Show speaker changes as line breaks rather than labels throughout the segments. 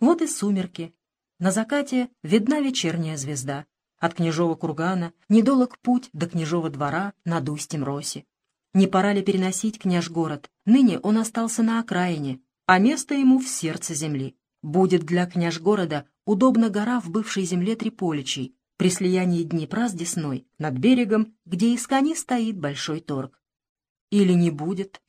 Вот и сумерки. На закате видна вечерняя звезда. От княжого кургана недолог путь до княжого двора над устьем роси. Не пора ли переносить княж город? Ныне он остался на окраине, а место ему в сердце земли. Будет для княж города удобна гора в бывшей земле Триполичей, при слиянии Днепра с Десной, над берегом, где из кони стоит большой торг. Или не будет?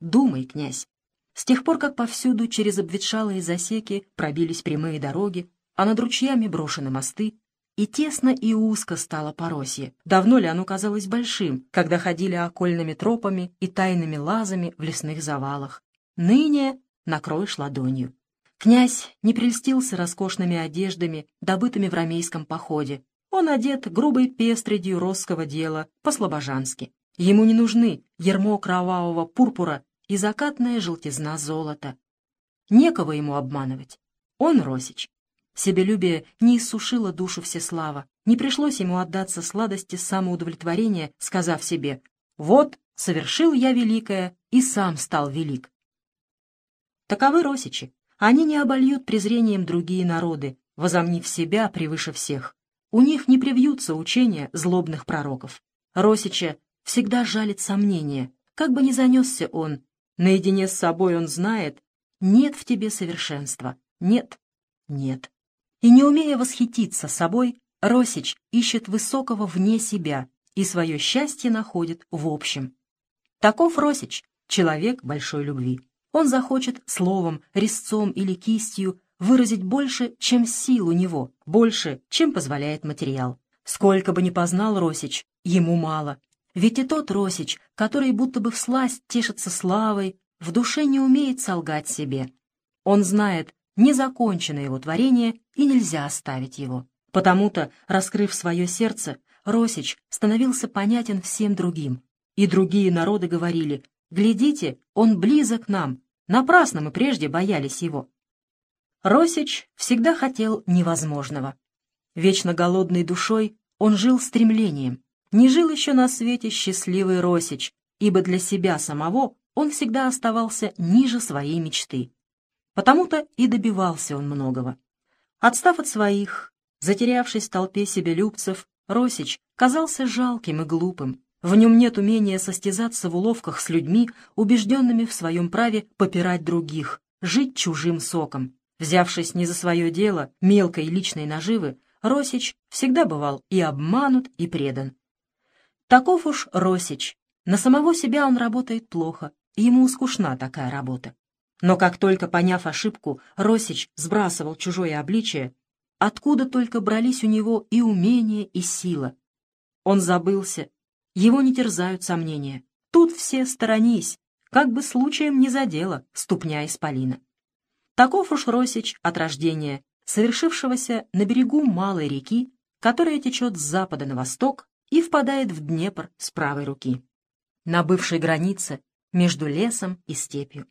Думай, князь. С тех пор, как повсюду через обветшалые засеки пробились прямые дороги, а над ручьями брошены мосты, и тесно и узко стало поросье. Давно ли оно казалось большим, когда ходили окольными тропами и тайными лазами в лесных завалах? Ныне накроешь ладонью. Князь не прельстился роскошными одеждами, добытыми в ромейском походе. Он одет грубой пестредью росского дела, по-слобожански. Ему не нужны ермо кровавого пурпура и закатная желтизна золота. Некого ему обманывать. Он Росич. Себелюбие не иссушило душу Всеслава, не пришлось ему отдаться сладости самоудовлетворения, сказав себе «Вот, совершил я великое и сам стал велик». Таковы Росичи. Они не обольют презрением другие народы, возомнив себя превыше всех. У них не привьются учения злобных пророков. Росича всегда жалит сомнения, как бы ни занесся он. Наедине с собой он знает, нет в тебе совершенства, нет, нет. И не умея восхититься собой, Росич ищет высокого вне себя и свое счастье находит в общем. Таков Росич, человек большой любви. Он захочет словом, резцом или кистью выразить больше, чем сил у него, больше, чем позволяет материал. Сколько бы ни познал Росич, ему мало. Ведь и тот Росич, который будто бы всласть тешится славой, в душе не умеет солгать себе. Он знает, не закончено его творение, и нельзя оставить его. Потому-то, раскрыв свое сердце, Росич становился понятен всем другим. И другие народы говорили, «Глядите, он близок нам, напрасно мы прежде боялись его». Росич всегда хотел невозможного. Вечно голодной душой он жил стремлением. Не жил еще на свете счастливый Росич, ибо для себя самого он всегда оставался ниже своей мечты. Потому-то и добивался он многого. Отстав от своих, затерявшись в толпе себелюбцев, Росич казался жалким и глупым. В нем нет умения состязаться в уловках с людьми, убежденными в своем праве попирать других, жить чужим соком. Взявшись не за свое дело, мелкой личной наживы, Росич всегда бывал и обманут, и предан. Таков уж Росич. На самого себя он работает плохо, ему скучна такая работа. Но как только, поняв ошибку, Росич сбрасывал чужое обличие, откуда только брались у него и умение, и сила. Он забылся, его не терзают сомнения. Тут все сторонись, как бы случаем не задела ступня исполина. Таков уж Росич от рождения, совершившегося на берегу малой реки, которая течет с запада на восток и впадает в Днепр с правой руки, на бывшей границе между лесом и степью.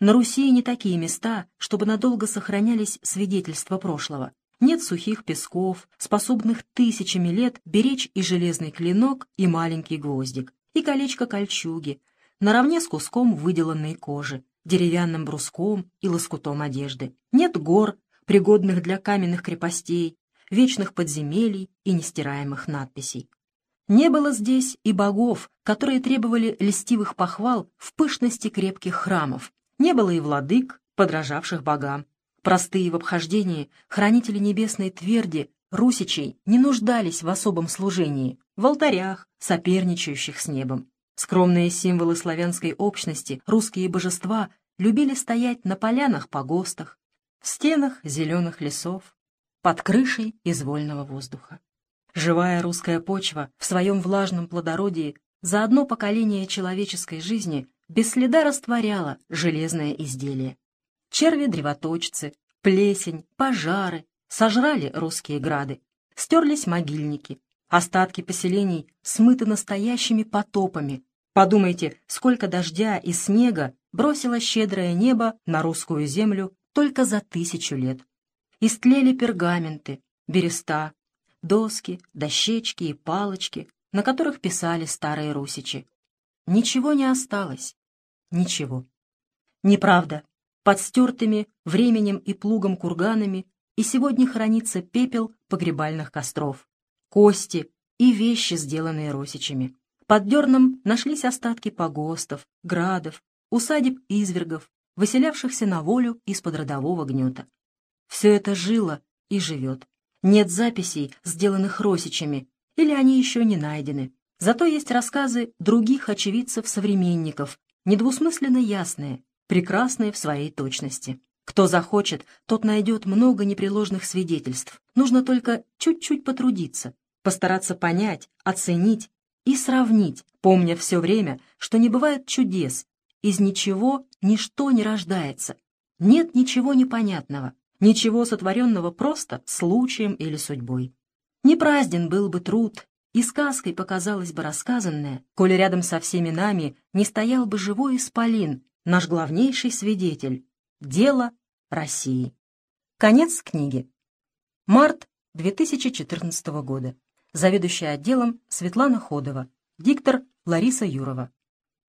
На Руси не такие места, чтобы надолго сохранялись свидетельства прошлого. Нет сухих песков, способных тысячами лет беречь и железный клинок, и маленький гвоздик, и колечко кольчуги, наравне с куском выделанной кожи, деревянным бруском и лоскутом одежды. Нет гор, пригодных для каменных крепостей, вечных подземелий и нестираемых надписей. Не было здесь и богов, которые требовали льстивых похвал в пышности крепких храмов, не было и владык, подражавших богам. Простые в обхождении, хранители небесной тверди, русичей, не нуждались в особом служении, в алтарях, соперничающих с небом. Скромные символы славянской общности, русские божества, любили стоять на полянах-погостах, в стенах зеленых лесов, под крышей из вольного воздуха. Живая русская почва в своем влажном плодородии за одно поколение человеческой жизни без следа растворяла железное изделие. Черви-древоточцы, плесень, пожары сожрали русские грады, стерлись могильники, остатки поселений смыты настоящими потопами. Подумайте, сколько дождя и снега бросило щедрое небо на русскую землю только за тысячу лет. Истлели пергаменты, береста, доски, дощечки и палочки, на которых писали старые русичи. Ничего не осталось. Ничего. Неправда. под стертыми временем и плугом курганами, и сегодня хранится пепел погребальных костров, кости и вещи, сделанные росичами. Под дерном нашлись остатки погостов, градов, усадеб извергов, выселявшихся на волю из-под родового гнета. Все это жило и живет. Нет записей, сделанных росичами, или они еще не найдены. Зато есть рассказы других очевидцев-современников, недвусмысленно ясные, прекрасные в своей точности. Кто захочет, тот найдет много непреложных свидетельств. Нужно только чуть-чуть потрудиться, постараться понять, оценить и сравнить, помня все время, что не бывает чудес, из ничего ничто не рождается, нет ничего непонятного, ничего сотворенного просто случаем или судьбой. Не празден был бы труд, и сказкой показалось бы рассказанное, коли рядом со всеми нами не стоял бы живой исполин, наш главнейший свидетель. Дело России. Конец книги. Март 2014 года. Заведующая отделом Светлана Ходова. Диктор Лариса Юрова.